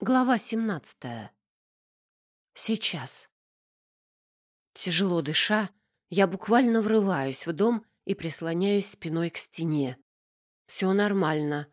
Глава 17. Сейчас. Тяжело дыша, я буквально врываюсь в дом и прислоняюсь спиной к стене. Все нормально.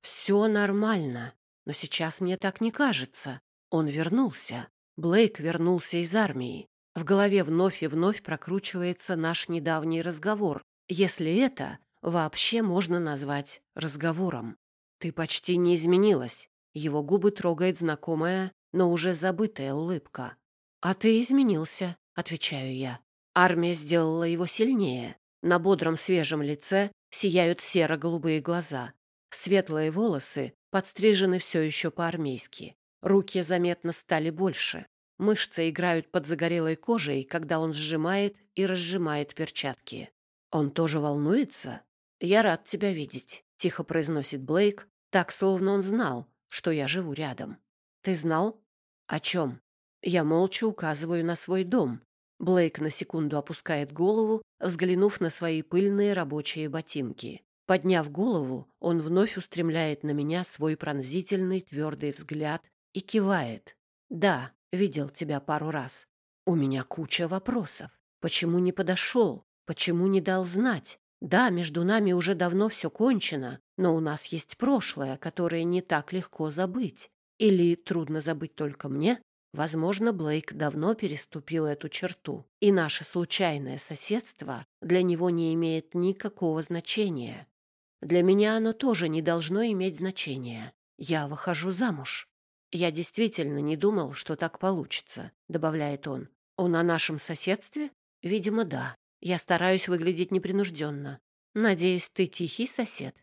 Все нормально. Но сейчас мне так не кажется. Он вернулся. Блейк вернулся из армии. В голове вновь и вновь прокручивается наш недавний разговор, если это вообще можно назвать разговором. Ты почти не изменилась. Его губы трогает знакомая, но уже забытая улыбка. «А ты изменился», — отвечаю я. Армия сделала его сильнее. На бодром свежем лице сияют серо-голубые глаза. Светлые волосы подстрижены все еще по-армейски. Руки заметно стали больше. Мышцы играют под загорелой кожей, когда он сжимает и разжимает перчатки. Он тоже волнуется? «Я рад тебя видеть», — тихо произносит Блейк, так, словно он знал, что я живу рядом. Ты знал? О чем? Я молча указываю на свой дом. Блейк на секунду опускает голову, взглянув на свои пыльные рабочие ботинки. Подняв голову, он вновь устремляет на меня свой пронзительный твердый взгляд и кивает. «Да, видел тебя пару раз. У меня куча вопросов. Почему не подошел? Почему не дал знать? Да, между нами уже давно все кончено, но у нас есть прошлое, которое не так легко забыть. Или трудно забыть только мне? Возможно, Блейк давно переступил эту черту, и наше случайное соседство для него не имеет никакого значения. Для меня оно тоже не должно иметь значения. Я выхожу замуж. Я действительно не думал, что так получится, добавляет он. Он о нашем соседстве? Видимо, да. Я стараюсь выглядеть непринужденно. Надеюсь, ты тихий сосед.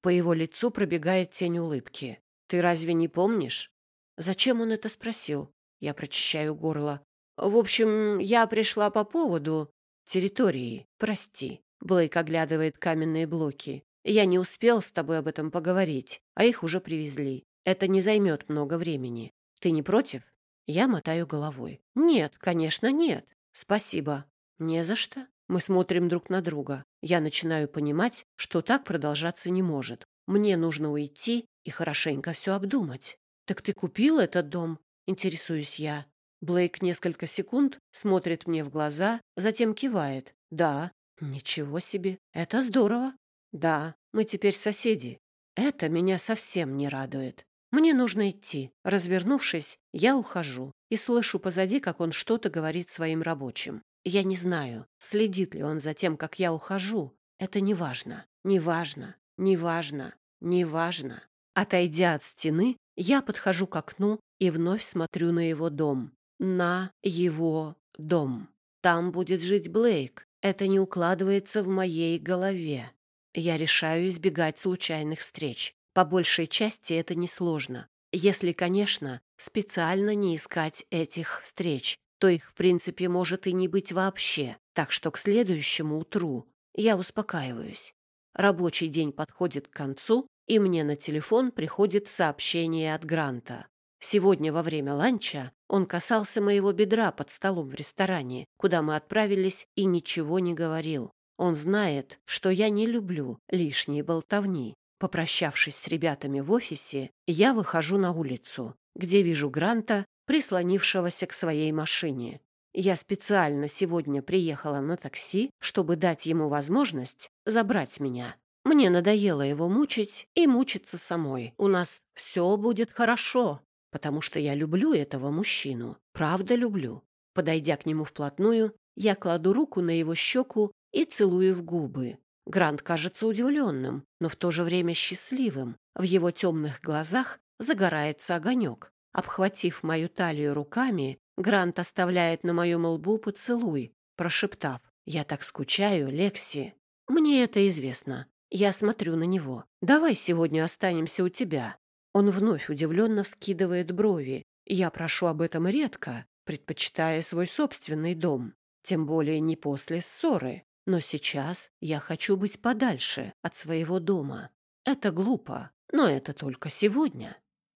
По его лицу пробегает тень улыбки. Ты разве не помнишь? Зачем он это спросил? Я прочищаю горло. В общем, я пришла по поводу территории. Прости. Блейк оглядывает каменные блоки. Я не успел с тобой об этом поговорить, а их уже привезли. Это не займет много времени. Ты не против? Я мотаю головой. Нет, конечно, нет. Спасибо. Не за что. Мы смотрим друг на друга. Я начинаю понимать, что так продолжаться не может. Мне нужно уйти и хорошенько все обдумать. «Так ты купил этот дом?» — интересуюсь я. Блейк несколько секунд смотрит мне в глаза, затем кивает. «Да». «Ничего себе! Это здорово!» «Да, мы теперь соседи. Это меня совсем не радует. Мне нужно идти. Развернувшись, я ухожу и слышу позади, как он что-то говорит своим рабочим. Я не знаю, следит ли он за тем, как я ухожу. Это не важно, не важно, не важно, не важно. Отойдя от стены, я подхожу к окну и вновь смотрю на его дом. На его дом. Там будет жить Блейк. Это не укладывается в моей голове. Я решаю избегать случайных встреч. По большей части это несложно. Если, конечно, специально не искать этих встреч то их, в принципе, может и не быть вообще. Так что к следующему утру я успокаиваюсь. Рабочий день подходит к концу, и мне на телефон приходит сообщение от Гранта. Сегодня во время ланча он касался моего бедра под столом в ресторане, куда мы отправились, и ничего не говорил. Он знает, что я не люблю лишней болтовни. Попрощавшись с ребятами в офисе, я выхожу на улицу, где вижу Гранта прислонившегося к своей машине. Я специально сегодня приехала на такси, чтобы дать ему возможность забрать меня. Мне надоело его мучить и мучиться самой. У нас все будет хорошо, потому что я люблю этого мужчину. Правда люблю. Подойдя к нему вплотную, я кладу руку на его щеку и целую в губы. Грант кажется удивленным, но в то же время счастливым. В его темных глазах загорается огонек. Обхватив мою талию руками, Грант оставляет на моем лбу поцелуй, прошептав «Я так скучаю, Лекси». «Мне это известно. Я смотрю на него. Давай сегодня останемся у тебя». Он вновь удивленно вскидывает брови. Я прошу об этом редко, предпочитая свой собственный дом. Тем более не после ссоры. Но сейчас я хочу быть подальше от своего дома. Это глупо, но это только сегодня.